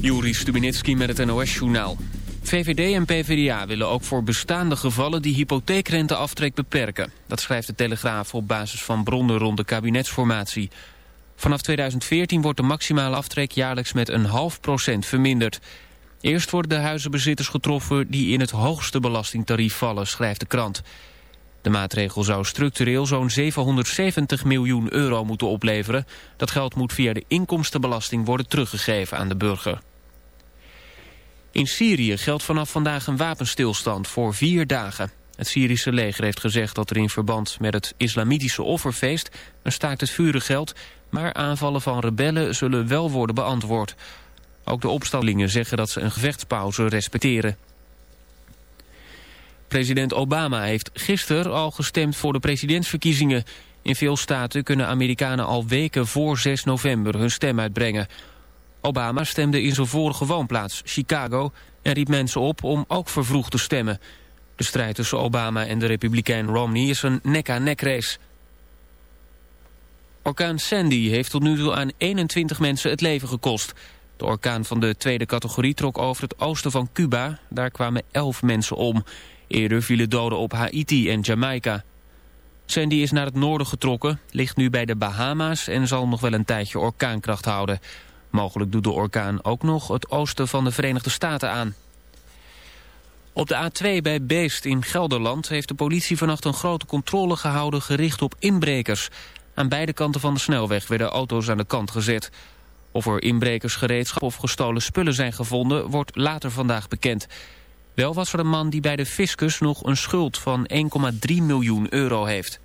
Juri Stubinitski met het NOS-journaal. VVD en PvdA willen ook voor bestaande gevallen die hypotheekrenteaftrek beperken. Dat schrijft de Telegraaf op basis van bronnen rond de kabinetsformatie. Vanaf 2014 wordt de maximale aftrek jaarlijks met een half procent verminderd. Eerst worden de huizenbezitters getroffen die in het hoogste belastingtarief vallen, schrijft de krant. De maatregel zou structureel zo'n 770 miljoen euro moeten opleveren. Dat geld moet via de inkomstenbelasting worden teruggegeven aan de burger. In Syrië geldt vanaf vandaag een wapenstilstand voor vier dagen. Het Syrische leger heeft gezegd dat er in verband met het islamitische offerfeest een staakt het vuren geldt, maar aanvallen van rebellen zullen wel worden beantwoord. Ook de opstallingen zeggen dat ze een gevechtspauze respecteren. President Obama heeft gisteren al gestemd voor de presidentsverkiezingen. In veel staten kunnen Amerikanen al weken voor 6 november hun stem uitbrengen. Obama stemde in zijn vorige woonplaats, Chicago... en riep mensen op om ook vervroegd te stemmen. De strijd tussen Obama en de republikein Romney is een nek-aan-nek race. Orkaan Sandy heeft tot nu toe aan 21 mensen het leven gekost. De orkaan van de tweede categorie trok over het oosten van Cuba. Daar kwamen 11 mensen om. Eerder vielen doden op Haiti en Jamaica. Sandy is naar het noorden getrokken, ligt nu bij de Bahama's... en zal nog wel een tijdje orkaankracht houden. Mogelijk doet de orkaan ook nog het oosten van de Verenigde Staten aan. Op de A2 bij Beest in Gelderland heeft de politie vannacht een grote controle gehouden gericht op inbrekers. Aan beide kanten van de snelweg werden auto's aan de kant gezet. Of er inbrekersgereedschap of gestolen spullen zijn gevonden wordt later vandaag bekend. Wel was er een man die bij de fiscus nog een schuld van 1,3 miljoen euro heeft.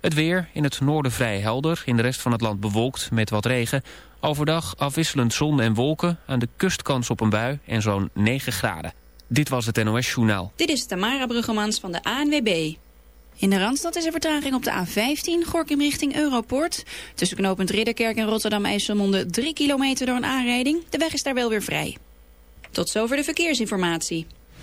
Het weer in het noorden vrij helder, in de rest van het land bewolkt met wat regen. Overdag afwisselend zon en wolken, aan de kust kans op een bui en zo'n 9 graden. Dit was het NOS Journaal. Dit is Tamara Bruggemans van de ANWB. In de Randstad is er vertraging op de A15, Gorkum richting Europoort. Tussen knooppunt Ridderkerk en Rotterdam-IJsselmonde 3 kilometer door een aanrijding. De weg is daar wel weer vrij. Tot zover de verkeersinformatie.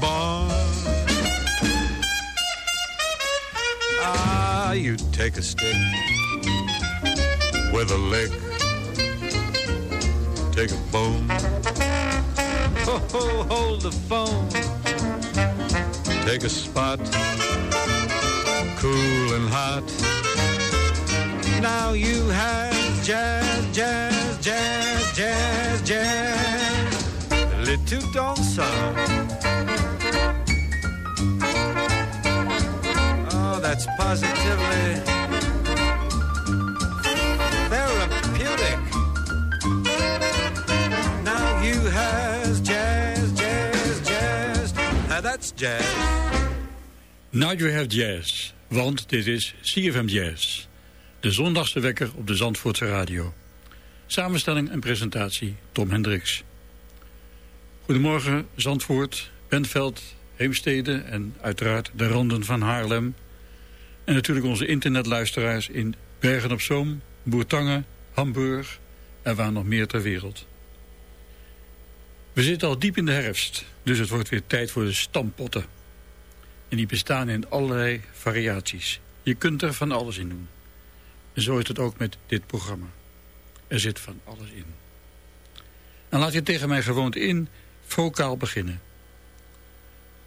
born. Ah, you take a stick with a lick. Take a bone ho, ho, hold the phone. Take a spot, cool and hot. Now you have jazz, jazz, jazz, jazz, jazz. Le tout ensemble. That's positively therapeutic. Now you has jazz, jazz, jazz. Now that's jazz. Now you have jazz, want dit is CFM Jazz. De zondagse wekker op de Zandvoortse radio. Samenstelling en presentatie Tom Hendricks. Goedemorgen Zandvoort, Bentveld, Heemstede en uiteraard de randen van Haarlem. En natuurlijk onze internetluisteraars in Bergen op Zoom, Boertangen, Hamburg en waar nog meer ter wereld. We zitten al diep in de herfst, dus het wordt weer tijd voor de stampotten. En die bestaan in allerlei variaties. Je kunt er van alles in doen. En zo is het ook met dit programma. Er zit van alles in. En laat je tegen mij gewoond in vocaal beginnen.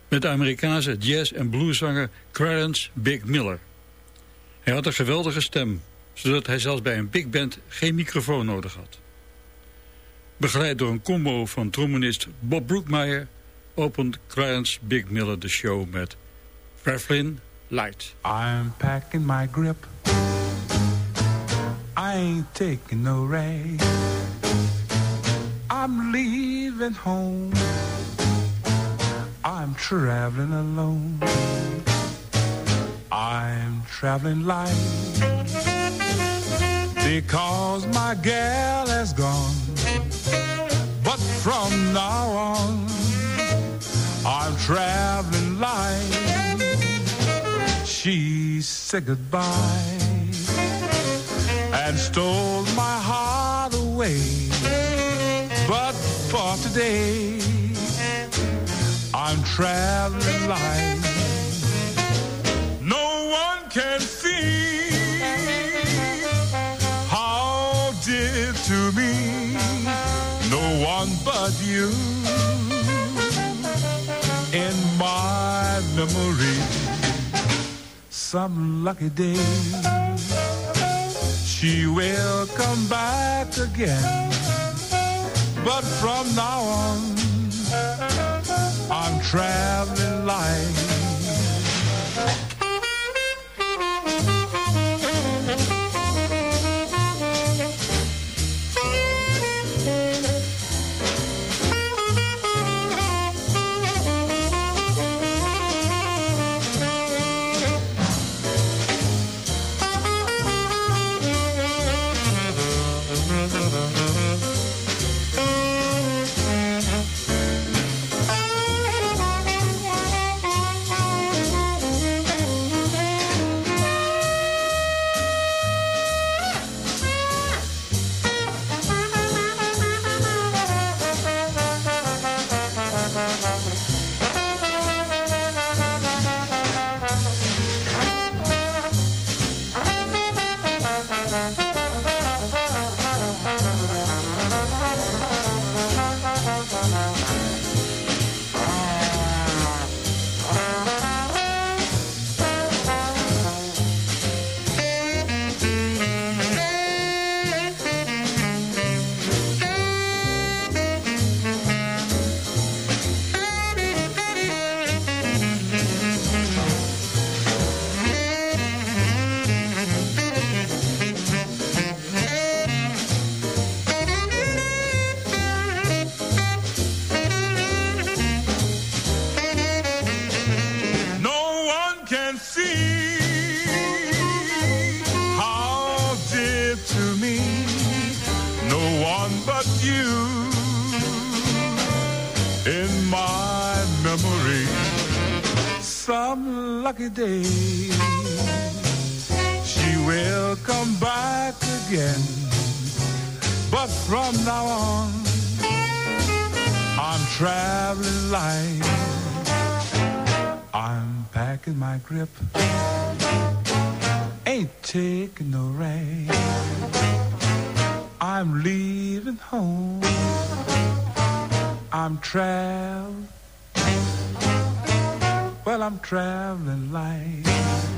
Met de Amerikaanse jazz- en blueszanger Clarence Big Miller. Hij had een geweldige stem, zodat hij zelfs bij een big band geen microfoon nodig had. Begeleid door een combo van trombonist Bob Brookmeyer... opent Clarence Big Miller de show met Revlin Light. I'm packing my grip. I ain't taking no rag. I'm leaving home. I'm traveling alone. I'm traveling light because my gal has gone. But from now on, I'm traveling light. She said goodbye and stole my heart away. But for today, I'm traveling light. Can see how dear to me. No one but you in my memory. Some lucky day she will come back again. But from now on, I'm traveling light. Memory. Some lucky day she will come back again. But from now on, I'm traveling light. I'm packing my grip. Ain't taking no rain. I'm leaving home. I'm traveling. Well, I'm traveling light.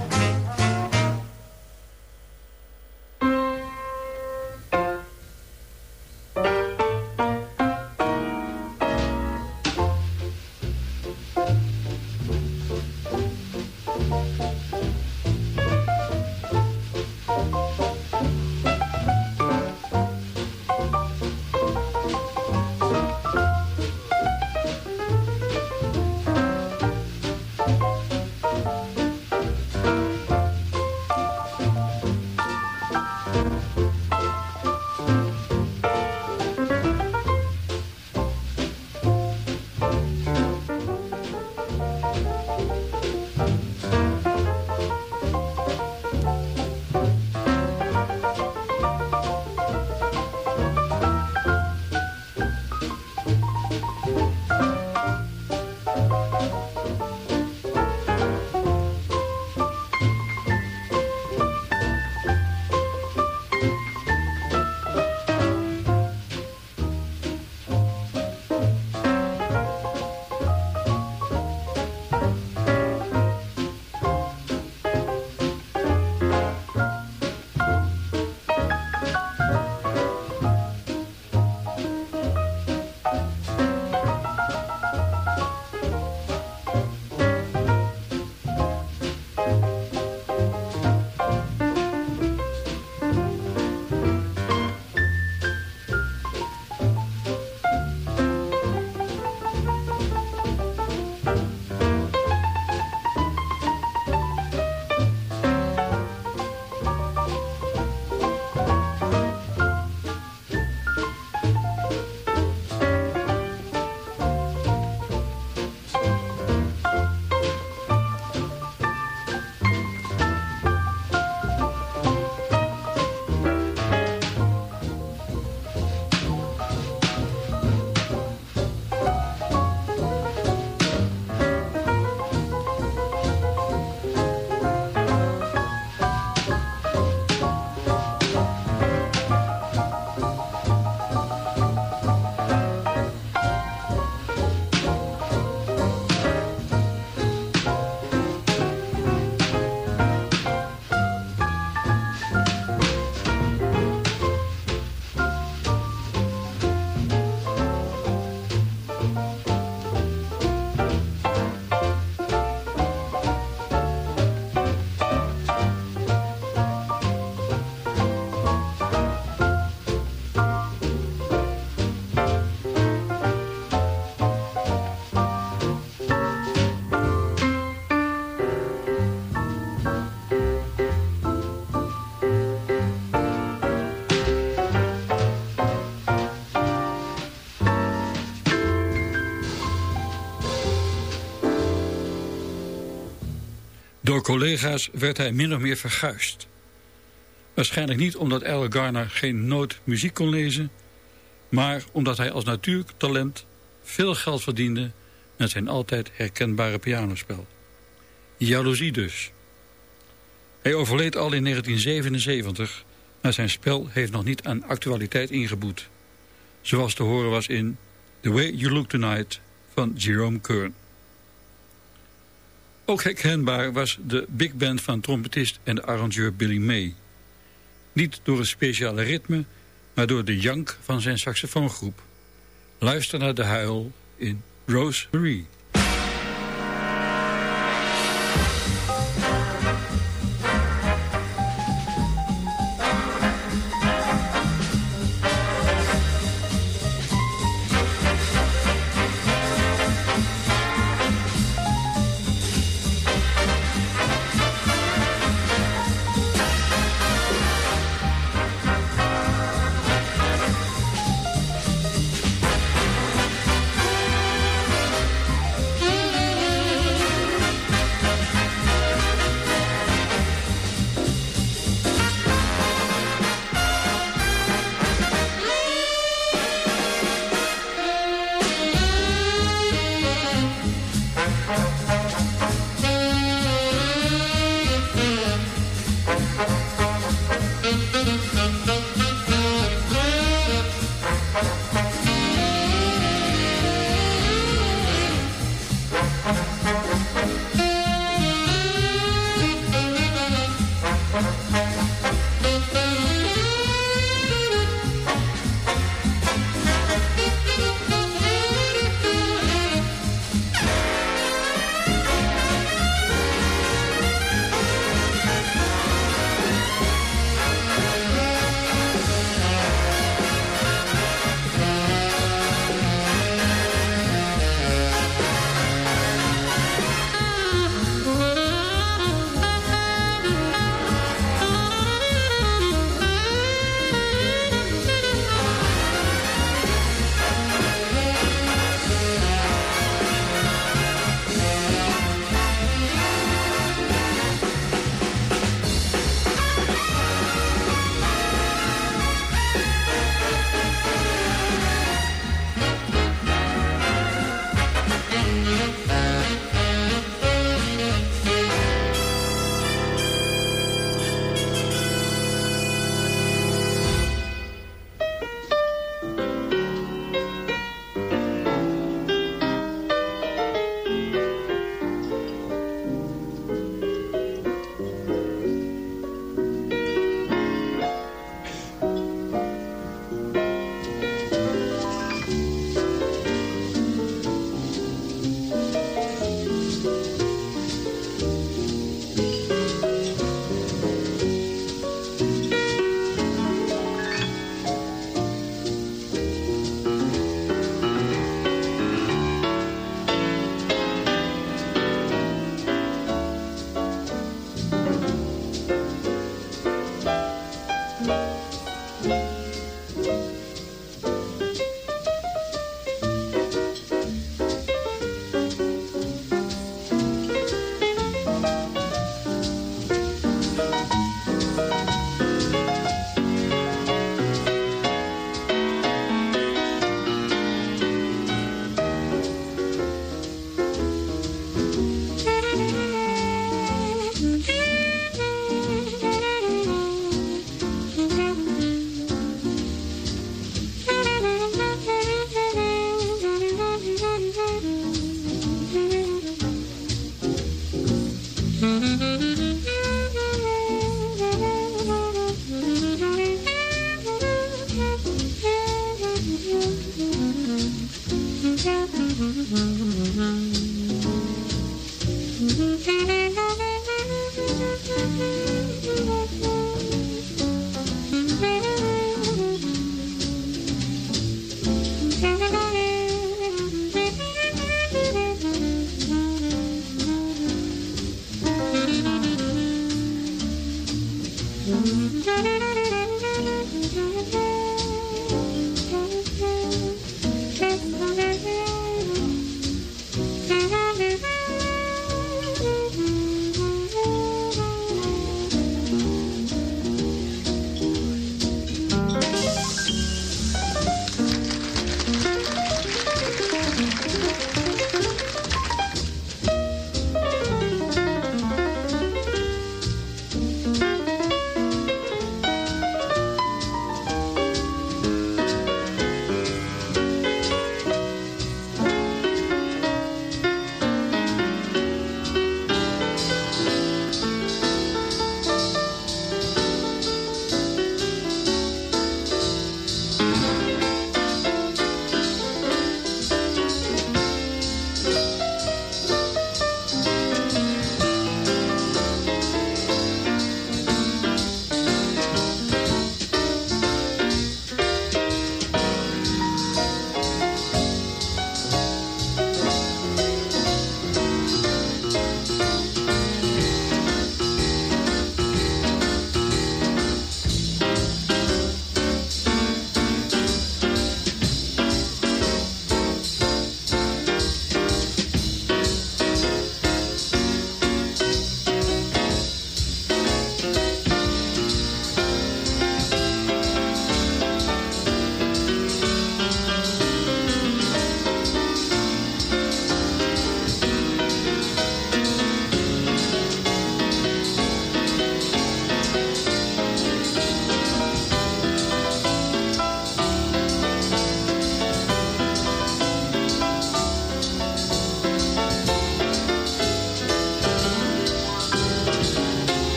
Door collega's werd hij min of meer verguisd. Waarschijnlijk niet omdat Al Garner geen noot muziek kon lezen... maar omdat hij als natuurtalent veel geld verdiende... met zijn altijd herkenbare pianospel. Jaloezie dus. Hij overleed al in 1977... maar zijn spel heeft nog niet aan actualiteit ingeboet. Zoals te horen was in The Way You Look Tonight van Jerome Kern. Ook herkenbaar was de big band van trompetist en arrangeur Billy May. Niet door een speciale ritme, maar door de jank van zijn saxofoongroep. Luister naar de huil in Rosemary.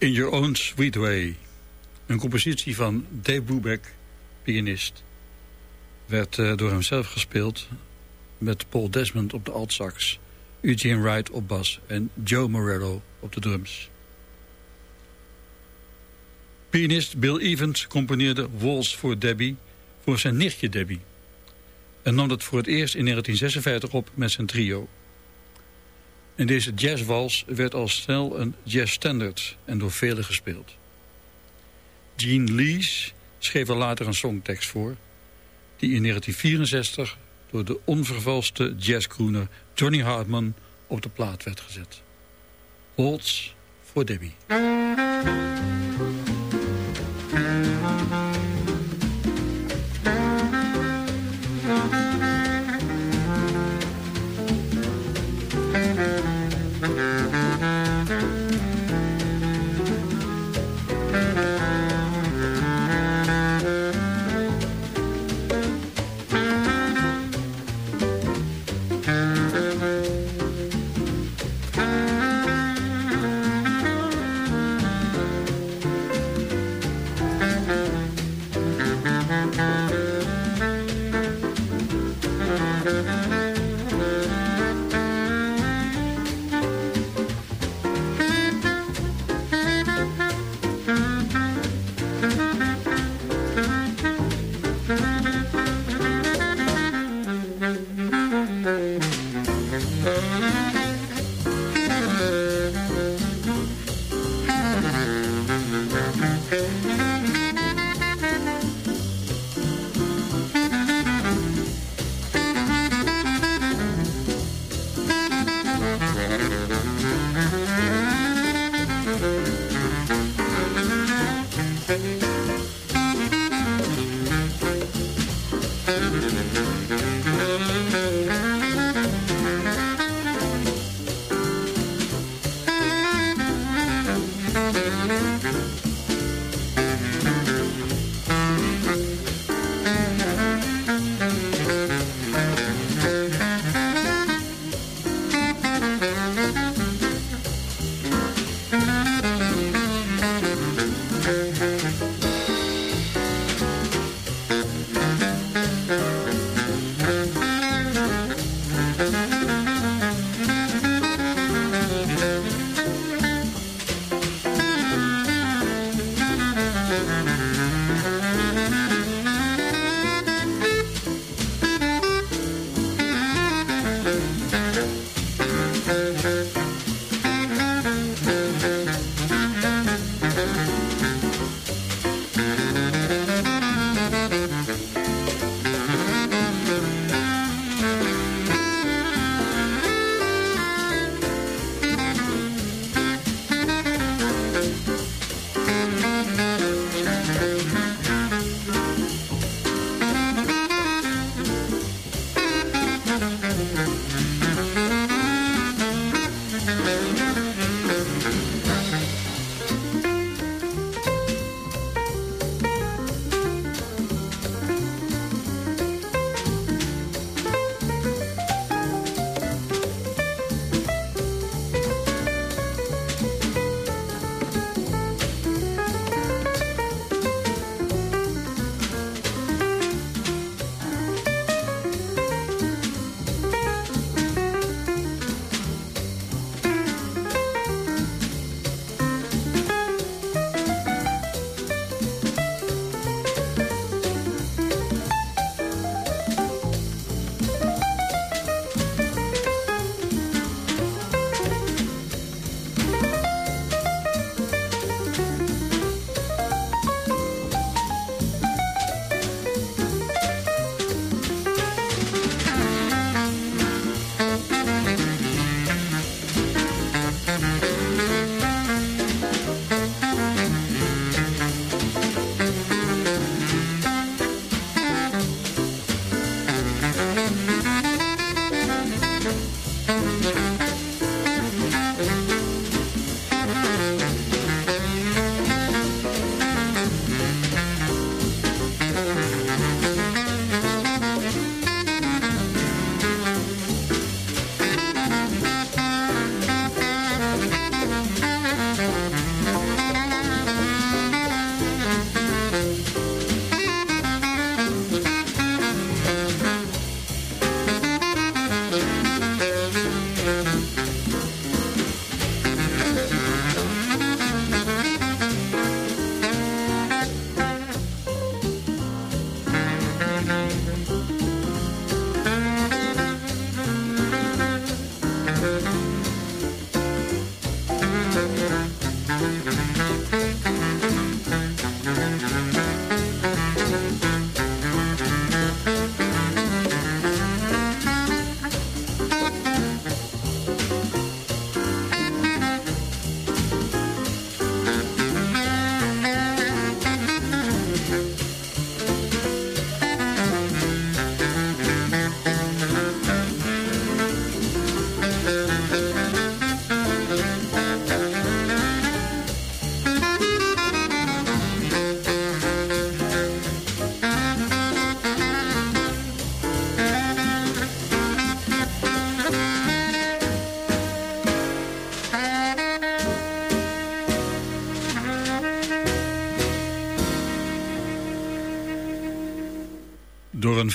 In Your Own Sweet Way. Een compositie van Dave Brubeck, pianist. Werd uh, door hemzelf gespeeld met Paul Desmond op de altsax... Eugene Wright op bas en Joe Morello op de drums. Pianist Bill Evans componeerde Waltz voor Debbie... voor zijn nichtje Debbie. En nam dat voor het eerst in 1956 op met zijn trio... En deze jazzwals werd al snel een jazzstandard en door velen gespeeld. Gene Lees schreef er later een songtekst voor... die in 1964 door de onvervalste jazzcrooner Johnny Hartman op de plaat werd gezet. Waltz voor Debbie.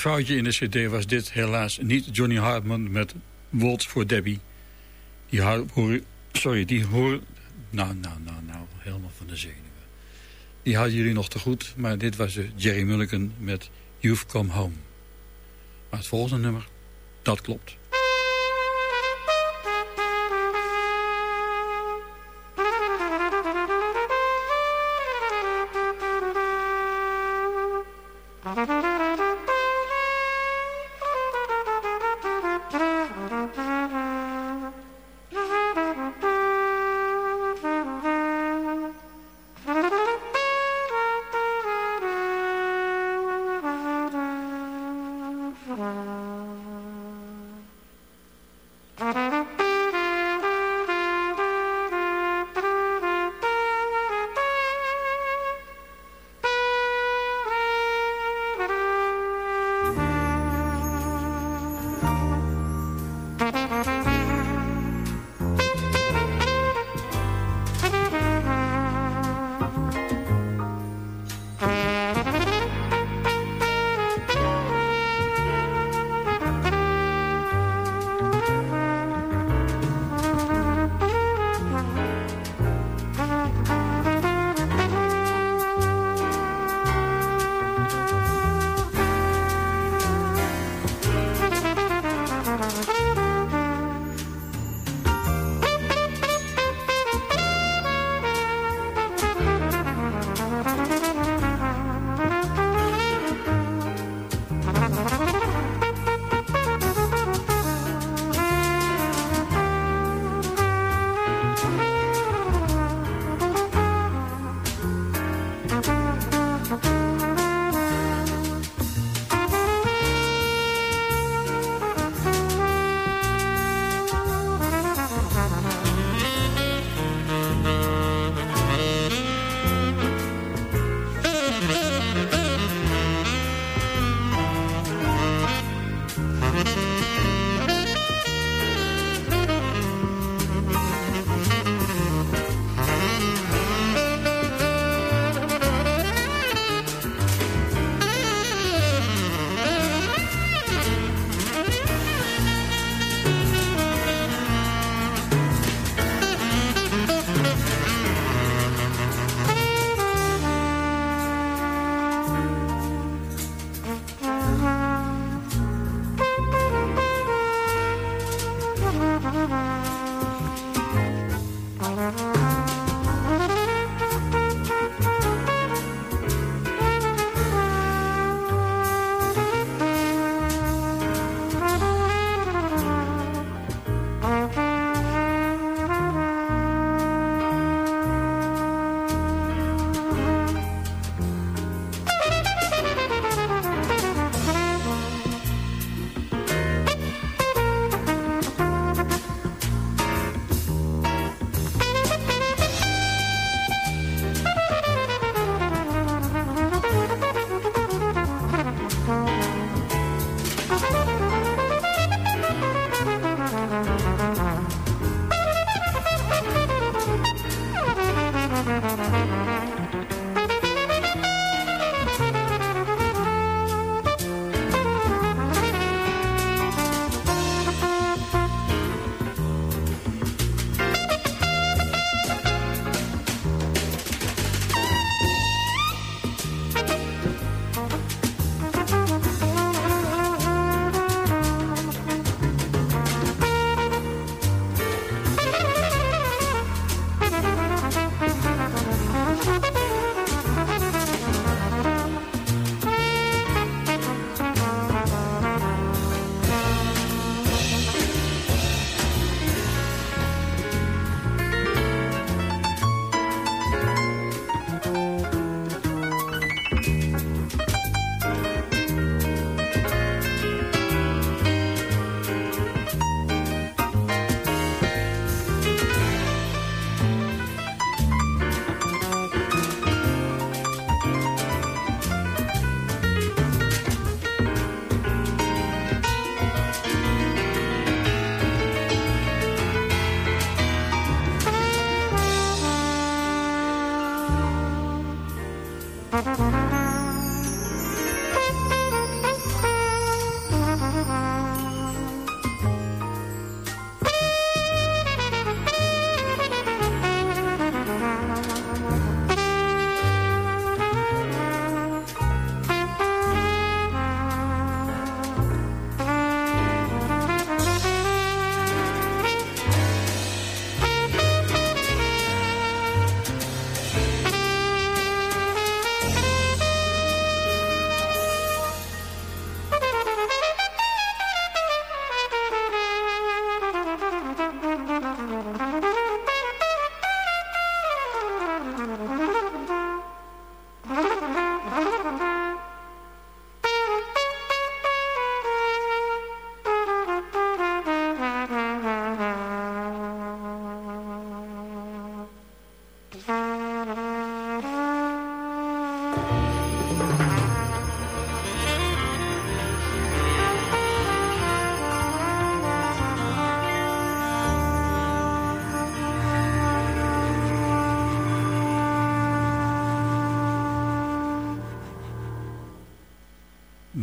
Foutje in de cd was dit helaas niet Johnny Hartman met Waltz voor Debbie. Die sorry, die hoor... Nou, nou, nou, nou, helemaal van de zenuwen. Die hadden jullie nog te goed, maar dit was Jerry Mulligan met You've Come Home. Maar het volgende nummer, dat klopt.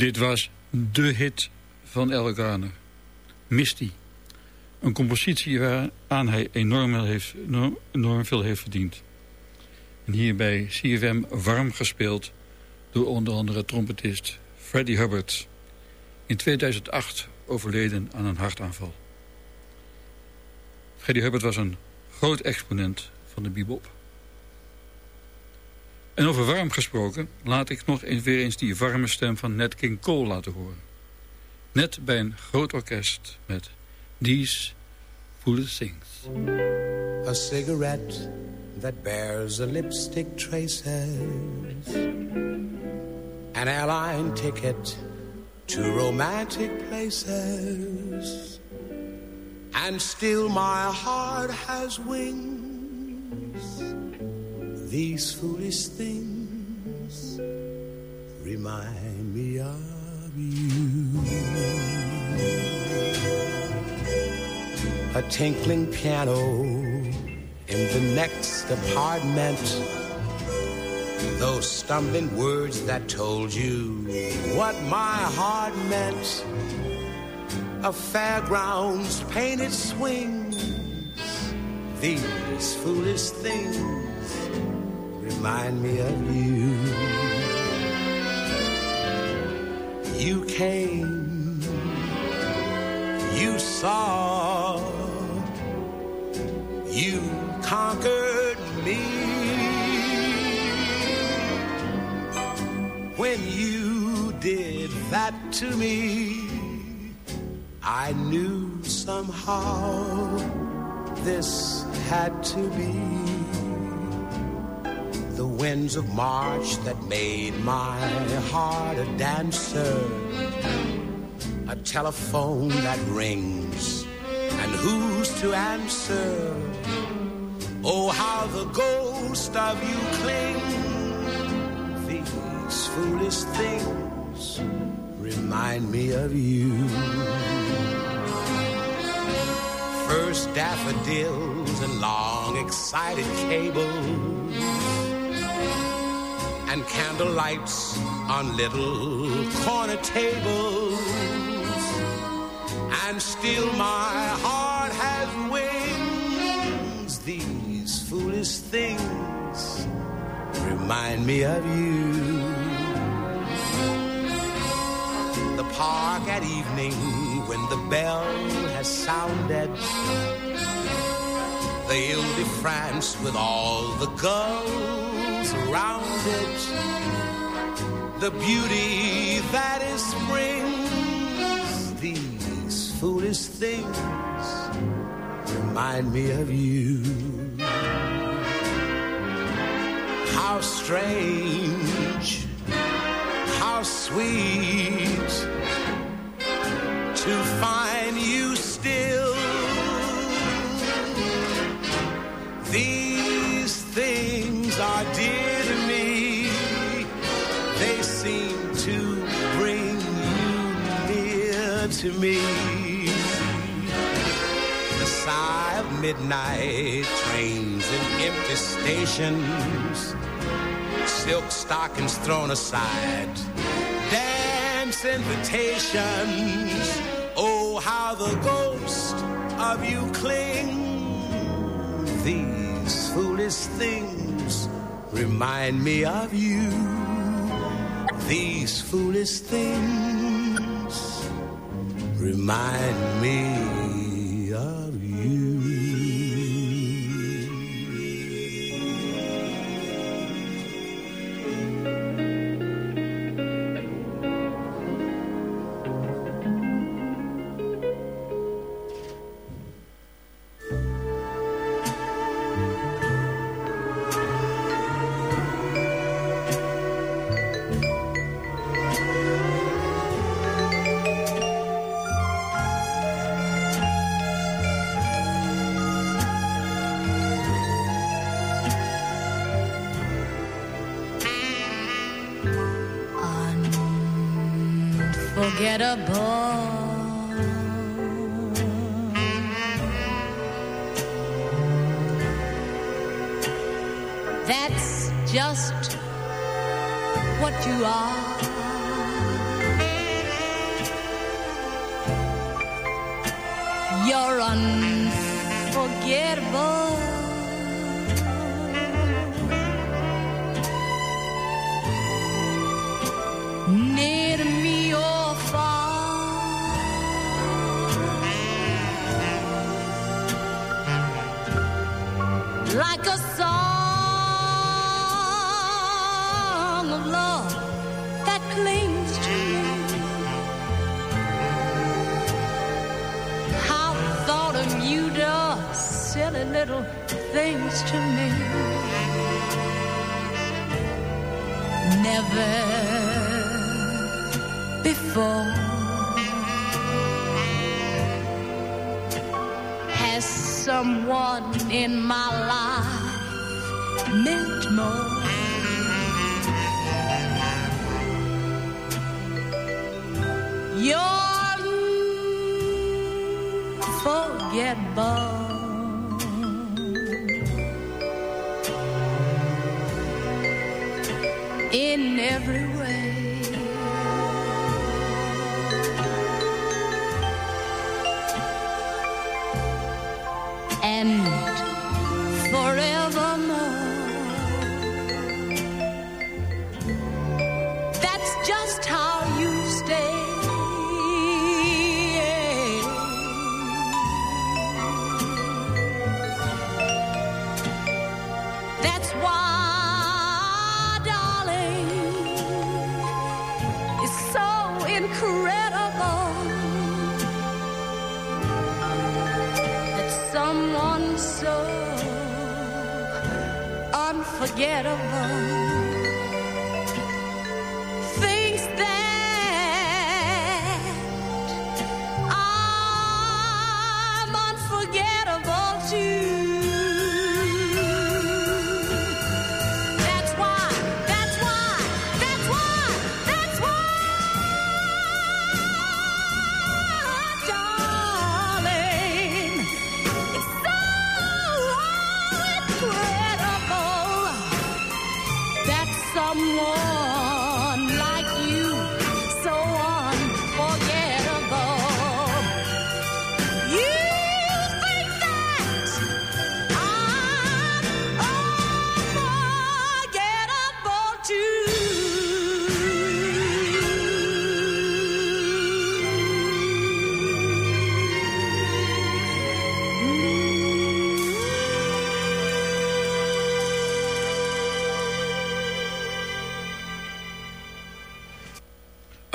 Dit was de hit van El Garner. Misty. Een compositie waaraan hij enorm, heeft, enorm, veel heeft verdiend. En hierbij CFM warm gespeeld door onder andere trompetist Freddie Hubbard. In 2008 overleden aan een hartaanval. Freddie Hubbard was een groot exponent van de bebop. En over warm gesproken, laat ik nog weer eens die warme stem van Nat King Cole laten horen. Net bij een groot orkest met These Foolish Things. A cigarette that bears the lipstick traces. An airline ticket to romantic places. And still my heart has wings. These foolish things remind me of you. A tinkling piano in the next apartment. Those stumbling words that told you what my heart meant. A fairground's painted swings. These foolish things remind me of you. You came, you saw, you conquered me. When you did that to me, I knew somehow this had to be the winds of March that made my heart a dancer. A telephone that rings, and who's to answer? Oh, how the ghost of you clings. These foolish things remind me of you. First daffodils and long excited cables and candle lights on little corner tables. And still my heart has wings. These foolish things remind me of you. The park at evening when the bell has sounded. The Ile de France with all the girls around it. The beauty that is spring. These foolish things remind me of you. How strange, how sweet to find you still. These to me. The sigh of midnight trains and empty stations. Silk stockings thrown aside. Dance invitations. Oh, how the ghost of you clings. These foolish things remind me of you. These foolish things remind me get a. That's just what you are. You're unforgettable. everywhere.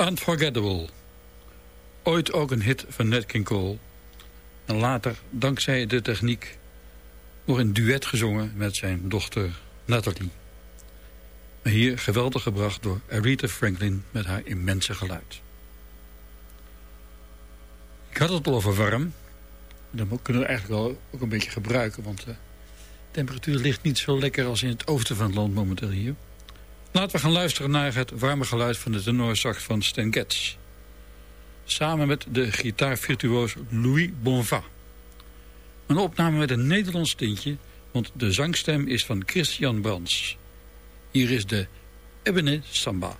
Unforgettable. Ooit ook een hit van Nat King Cole. En later, dankzij de techniek, nog een duet gezongen met zijn dochter Natalie. Maar hier geweldig gebracht door Aretha Franklin met haar immense geluid. Ik had het al over warm. Dat kunnen we eigenlijk wel ook een beetje gebruiken, want de temperatuur ligt niet zo lekker als in het oosten van het land momenteel hier. Laten we gaan luisteren naar het warme geluid van de tenorsax van Stan Getz. Samen met de gitaarvirtuoos Louis Bonva. Een opname met een Nederlands tintje, want de zangstem is van Christian Brands. Hier is de Ebene Samba.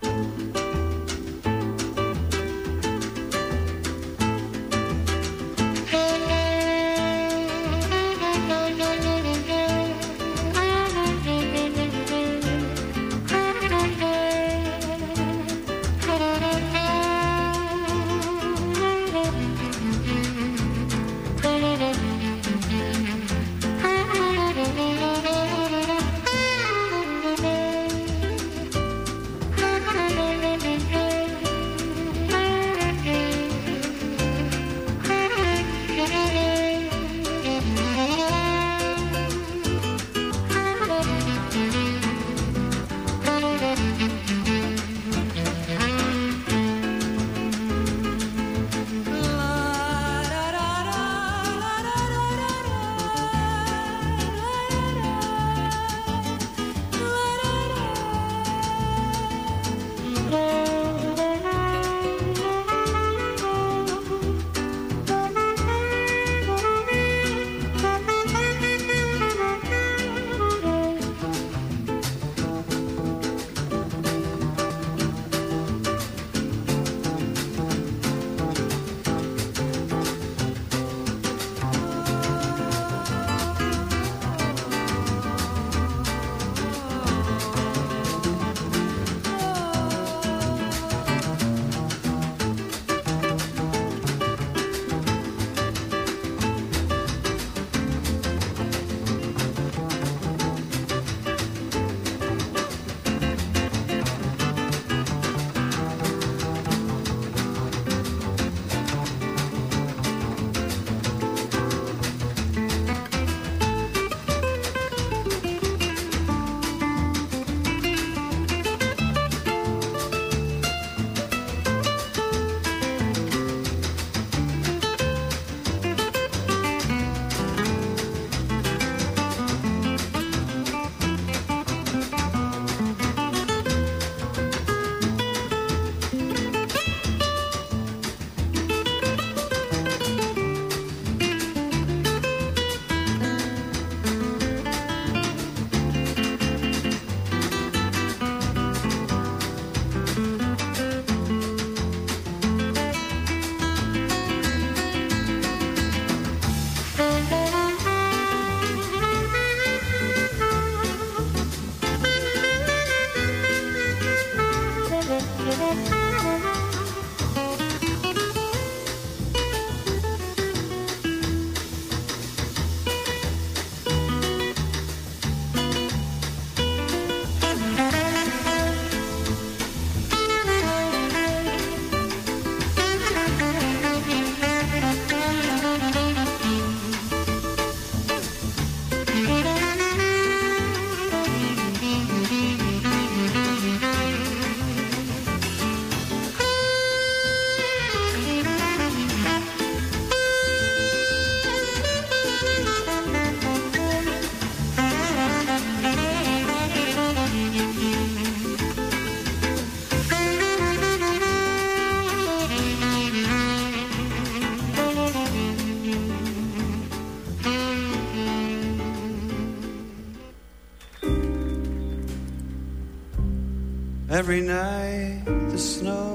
Every night the snow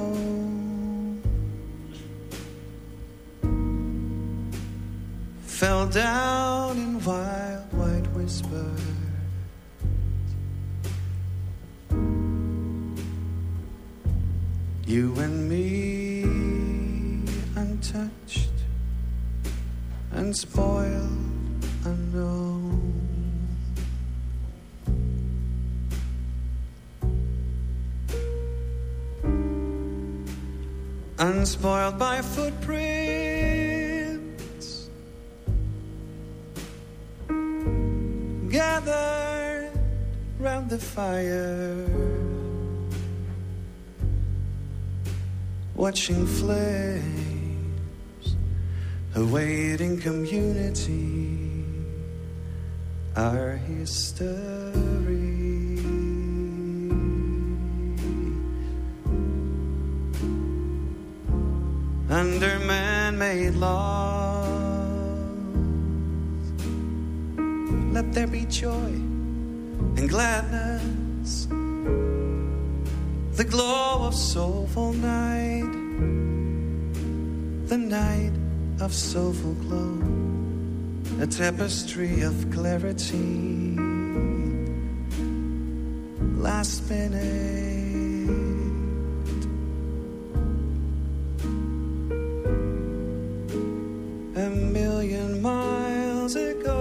watching flames, awaiting community, our history. Under man-made laws, let there be joy and gladness, the glow of soulful night, the night of soulful glow, a tapestry of clarity. Last minute. A million miles ago.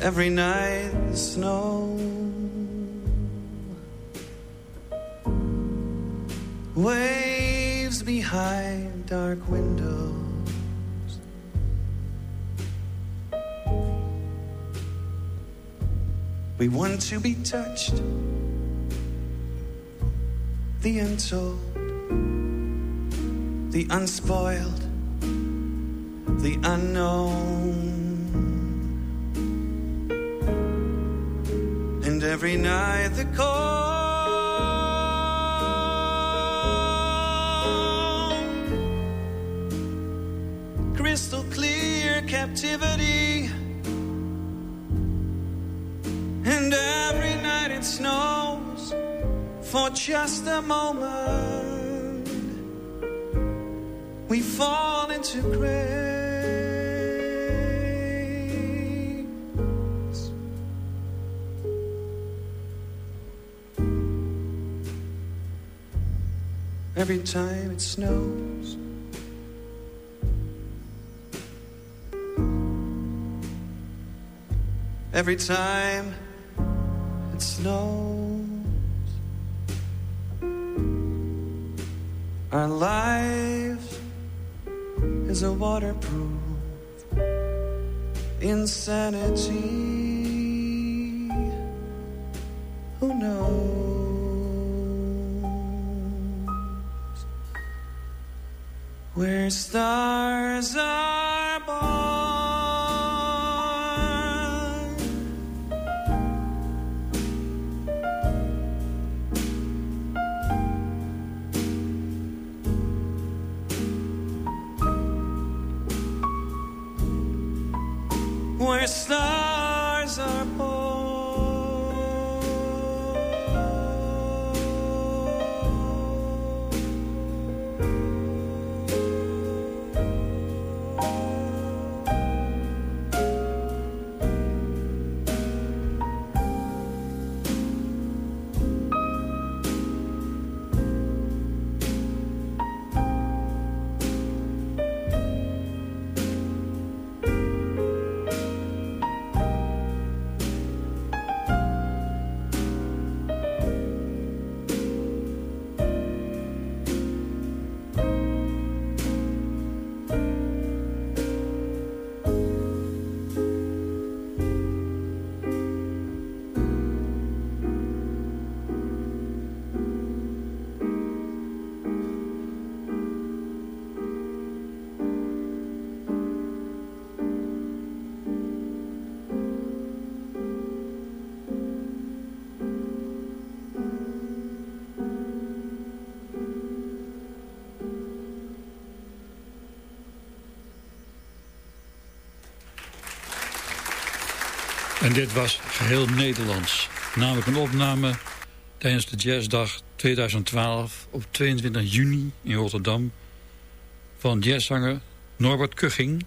Every night the snow waves behind dark windows. We want to be touched, the untold, the unspoiled, the unknown. And every night the cold, captivity. And every night it snows for just a moment. We fall into grace. Every time it snows. Every time it snows. Our life is a waterproof insanity. Who knows where stars are Krishna. En dit was geheel Nederlands. Namelijk een opname tijdens de Jazzdag 2012 op 22 juni in Rotterdam... van jazzzanger Norbert Kuching...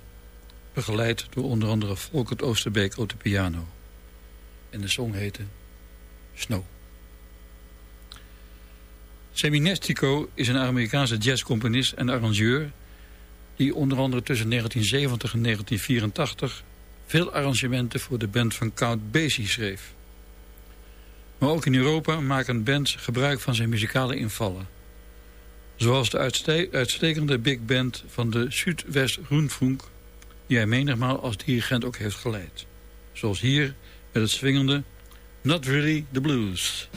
begeleid door onder andere Volkert Oosterbeek op de piano. En de song heette Snow. Seminestico is een Amerikaanse jazzcomponist en arrangeur... die onder andere tussen 1970 en 1984 veel arrangementen voor de band van Count Basie schreef. Maar ook in Europa maken bands gebruik van zijn muzikale invallen. Zoals de uitste uitstekende big band van de Zuidwest Rundfunk... die hij menigmaal als dirigent ook heeft geleid. Zoals hier met het swingende Not Really the Blues.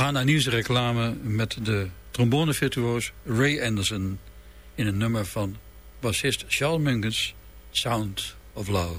Gaan naar nieuwsreclame met de trombonevirtuoos Ray Anderson... in een nummer van bassist Charles Mingus, Sound of Love.